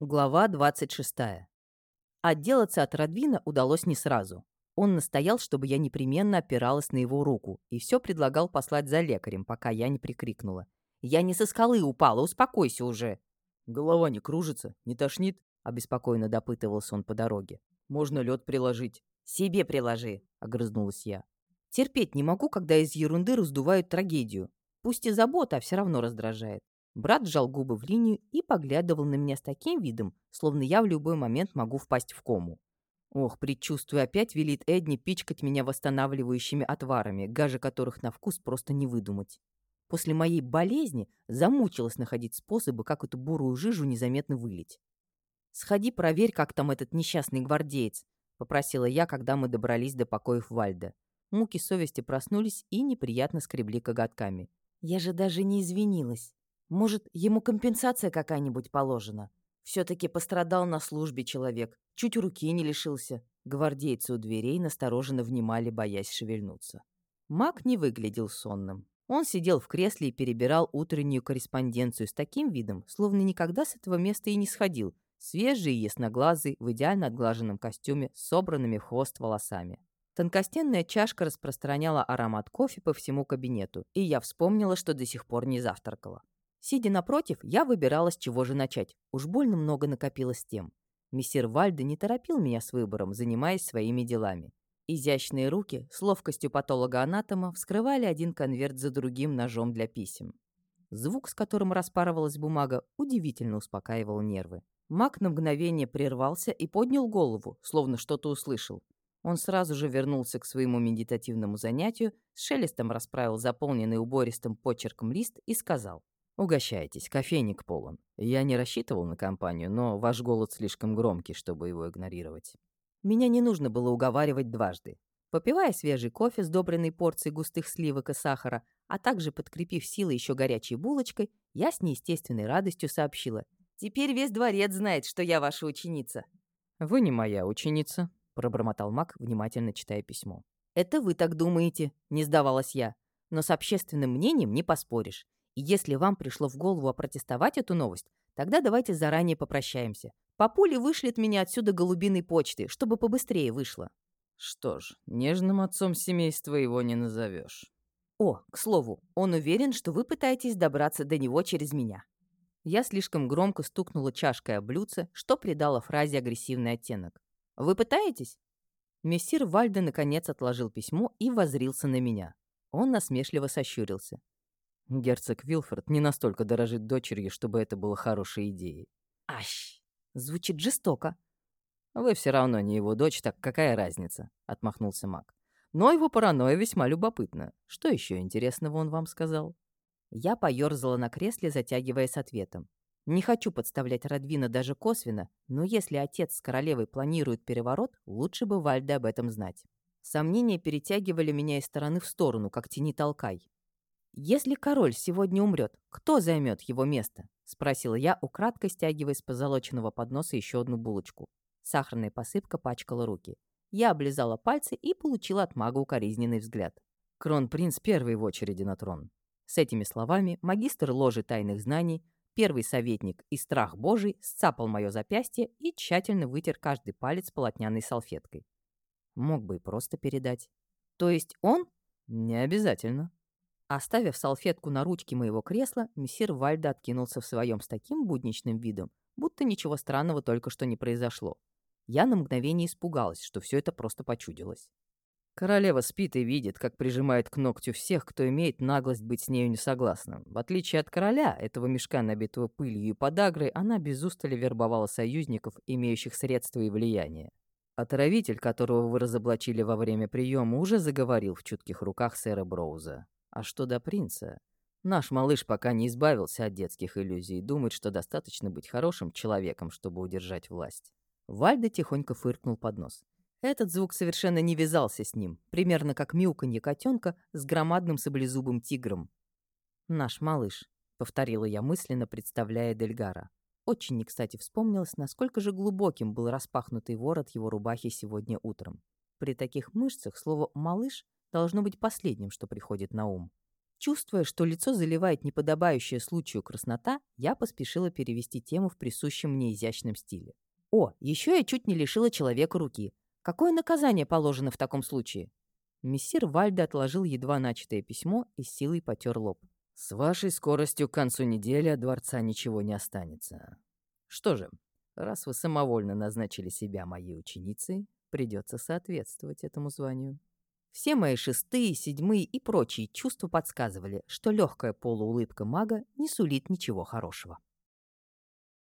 Глава 26. Отделаться от Радвина удалось не сразу. Он настоял, чтобы я непременно опиралась на его руку, и все предлагал послать за лекарем, пока я не прикрикнула. «Я не со скалы упала, успокойся уже!» «Голова не кружится, не тошнит?» — обеспокоенно допытывался он по дороге. «Можно лед приложить». «Себе приложи!» — огрызнулась я. Терпеть не могу, когда из ерунды раздувают трагедию. Пусть и забота, а все равно раздражает. Брат сжал губы в линию и поглядывал на меня с таким видом, словно я в любой момент могу впасть в кому. Ох, предчувствую, опять велит Эдни пичкать меня восстанавливающими отварами, гажи которых на вкус просто не выдумать. После моей болезни замучилась находить способы, как эту бурую жижу незаметно вылить. «Сходи, проверь, как там этот несчастный гвардеец», — попросила я, когда мы добрались до покоев Вальда. Муки совести проснулись и неприятно скребли коготками. «Я же даже не извинилась». Может, ему компенсация какая-нибудь положена? Все-таки пострадал на службе человек, чуть руки не лишился. Гвардейцы у дверей настороженно внимали, боясь шевельнуться. Маг не выглядел сонным. Он сидел в кресле и перебирал утреннюю корреспонденцию с таким видом, словно никогда с этого места и не сходил, свежий и ясноглазый, в идеально отглаженном костюме, собранными в хвост волосами. Тонкостенная чашка распространяла аромат кофе по всему кабинету, и я вспомнила, что до сих пор не завтракала. Сидя напротив, я выбирала, с чего же начать. Уж больно много накопилось тем. Мессир Вальдо не торопил меня с выбором, занимаясь своими делами. Изящные руки с ловкостью патолога-анатома вскрывали один конверт за другим ножом для писем. Звук, с которым распарывалась бумага, удивительно успокаивал нервы. Маг на мгновение прервался и поднял голову, словно что-то услышал. Он сразу же вернулся к своему медитативному занятию, с шелестом расправил заполненный убористым почерком лист и сказал — «Угощайтесь, кофейник полон. Я не рассчитывал на компанию, но ваш голод слишком громкий, чтобы его игнорировать». Меня не нужно было уговаривать дважды. Попивая свежий кофе, с сдобренный порцией густых сливок и сахара, а также подкрепив силы еще горячей булочкой, я с неестественной радостью сообщила. «Теперь весь дворец знает, что я ваша ученица». «Вы не моя ученица», — пробормотал Мак, внимательно читая письмо. «Это вы так думаете», — не сдавалась я. «Но с общественным мнением не поспоришь. И если вам пришло в голову опротестовать эту новость, тогда давайте заранее попрощаемся. Папуля вышлет меня отсюда голубиной почты, чтобы побыстрее вышло. Что ж, нежным отцом семейства его не назовешь. О, к слову, он уверен, что вы пытаетесь добраться до него через меня. Я слишком громко стукнула чашкой о блюдце, что придало фразе агрессивный оттенок. «Вы пытаетесь?» Мессир Вальде наконец отложил письмо и возрился на меня. Он насмешливо сощурился. Герцог Вилфорд не настолько дорожит дочерью, чтобы это было хорошей идеей. Ащ, звучит жестоко. Вы все равно не его дочь, так какая разница? Отмахнулся маг. Но его паранойя весьма любопытна. Что еще интересного он вам сказал? Я поёрзала на кресле, затягиваясь ответом. Не хочу подставлять Радвина даже косвенно, но если отец с королевой планирует переворот, лучше бы Вальде об этом знать. Сомнения перетягивали меня из стороны в сторону, как тени толкай. «Если король сегодня умрет, кто займет его место?» — спросила я, украдкой стягивая с позолоченного подноса еще одну булочку. Сахарная посыпка пачкала руки. Я облизала пальцы и получила от мага укоризненный взгляд. «Кронпринц первый в очереди на трон». С этими словами магистр ложи тайных знаний, первый советник и страх божий сцапал мое запястье и тщательно вытер каждый палец полотняной салфеткой. Мог бы и просто передать. То есть он? Не обязательно. Оставив салфетку на ручке моего кресла, мессир Вальда откинулся в своем с таким будничным видом, будто ничего странного только что не произошло. Я на мгновение испугалась, что все это просто почудилось. Королева спит и видит, как прижимает к ногтю всех, кто имеет наглость быть с нею несогласным. В отличие от короля, этого мешка, набитого пылью и подагрой, она без устали вербовала союзников, имеющих средства и влияние. Отравитель, которого вы разоблачили во время приема, уже заговорил в чутких руках сэра Броуза. А что до принца? Наш малыш пока не избавился от детских иллюзий и думает, что достаточно быть хорошим человеком, чтобы удержать власть. Вальда тихонько фыркнул под нос. Этот звук совершенно не вязался с ним, примерно как мяуканье котенка с громадным саблезубым тигром. «Наш малыш», — повторила я мысленно, представляя Дельгара. Очень не кстати вспомнилось, насколько же глубоким был распахнутый ворот его рубахи сегодня утром. При таких мышцах слово «малыш» должно быть последним, что приходит на ум. Чувствуя, что лицо заливает неподобающая случаю краснота, я поспешила перевести тему в присущем мне изящном стиле. «О, еще я чуть не лишила человека руки. Какое наказание положено в таком случае?» Мессир Вальде отложил едва начатое письмо и силой потер лоб. «С вашей скоростью к концу недели от дворца ничего не останется. Что же, раз вы самовольно назначили себя моей ученицей, придется соответствовать этому званию». Все мои шестые, седьмые и прочие чувства подсказывали, что легкая полуулыбка мага не сулит ничего хорошего.